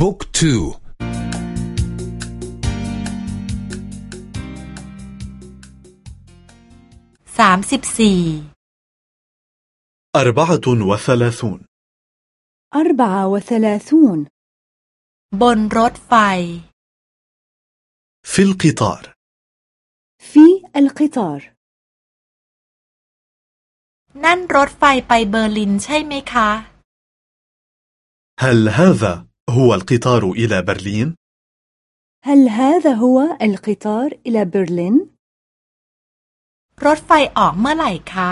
บุ๊กทูสามสิบสี่ أربعة وثلاثون أربعة وثلاثون บนรถไฟ في القطار في القطار นั่นรถไฟไปเบอร์ลินใช่ไหมคะ هل هذا هو القطار إلى برلين؟ هل هذا هو القطار إلى برلين؟ รถไฟออกเมื่อไหร่คะ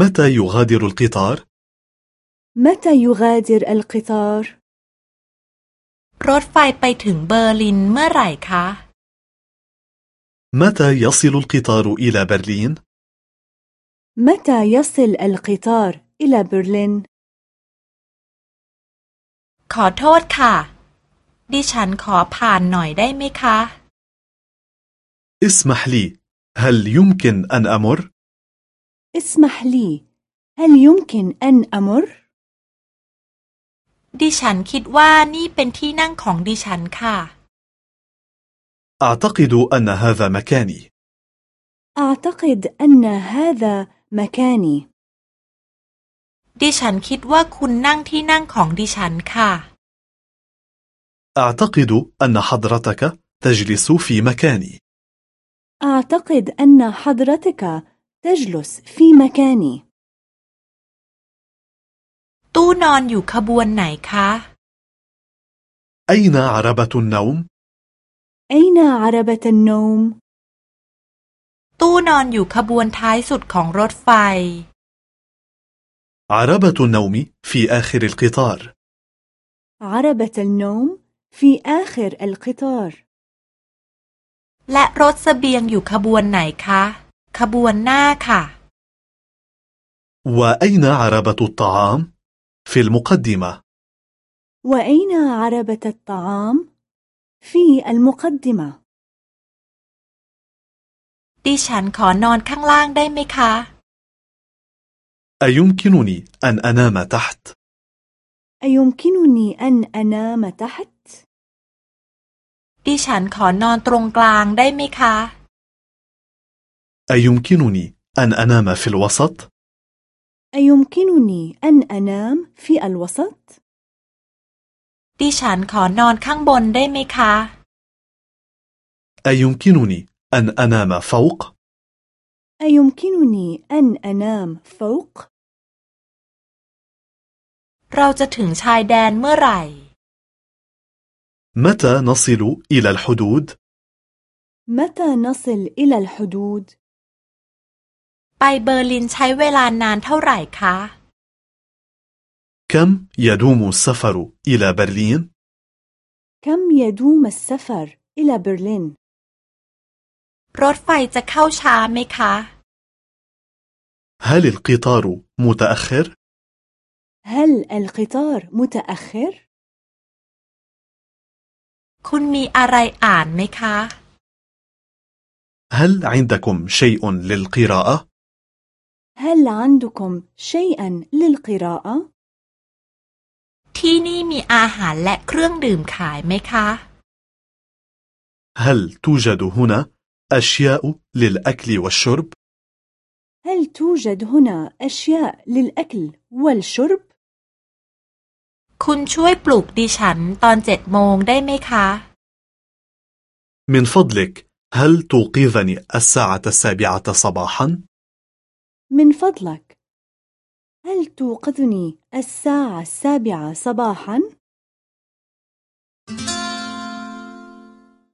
متى يغادر القطار؟ متى يغادر القطار؟ รถไฟไปถึงเบอร์ลินเมื่อไหร่คะ متى يصل القطار إلى برلين؟ متى يصل القطار إلى برلين؟ ขอโทษค่ะ ดิฉันขอผ่านหน่อยได้ไหมคะ اسمح لي هل يمكن أن أمر؟ اسمح لي هل يمكن أن أمر؟ ดิฉันคิดว่านี่เป็นที่นั่งของดิฉันค่ะ أعتقد أن هذا مكاني أعتقد أن هذا مكاني ดิฉันคิดว่าคุณนั่งที่นั่งของดิฉันค่ะ أعتقد أن حضرتك تجلس في مكاني أعتقد أن حضرتك تجلس في مكاني ตู้นอนอยู่ขบวนไหนคะ أين عربة النوم؟ أين عربة النوم؟ ตู้นอนอยู่ขบวนท้ายสุดของรถไฟ عربة النوم في آخر القطار عربة النوم في آخر القطار และรถเสบียงอยู่ขบวนไหนคะ ขบวนหน้าค่ะ وأين عربة الطعام؟ في المقدمة وأين عربة الطعام؟ في المقدمة ดิฉันขอนอนข้างล่างได้ไหมคะ أيمكنني أن أنام تحت؟ أيمكنني أن أنام تحت؟ ดิฉันขอนอนตรงกลางได้ไหมคะ أيمكنني أن أنام في الوسط؟ أيمكنني أن أنام في الوسط؟ ดิฉันขอนอนข้างบนได้ไหมคะ أيمكنني أن أنام فوق؟ أيمكنني أن أنام فوق؟ เราจะถึงชายแดนเมื่อไหร่ متى نصل إلى الحدود؟ متى نصل إلى الحدود؟ ไปเบอร์ลินใช้เวลานานเท่าไหร่คะ كم يدوم السفر إلى برلين؟ كم يدوم السفر إلى برلين؟ รถไฟจะเข้าช้าไหมคะ هل القطار متأخر؟ هل القطار متأخر؟ คุณมีอะไรอ่านไหมคะ هل عندكم شيء للقراءة؟ هل عندكم شيئا للقراءة؟ ที่นี่มีอาหารและเครื่องดื่มขายไหมคะ هل توجد هنا أشياء للأكل والشرب؟ هل توجد هنا أشياء للأكل والشرب؟ คุณช่วยปลุกดิฉันตอนเจ็ดโมงได้ไหมคะ من فضلك هل توقظني الساعة السابعة صباحا؟ من فضلك هل توقظني الساعة السابعة صباحا؟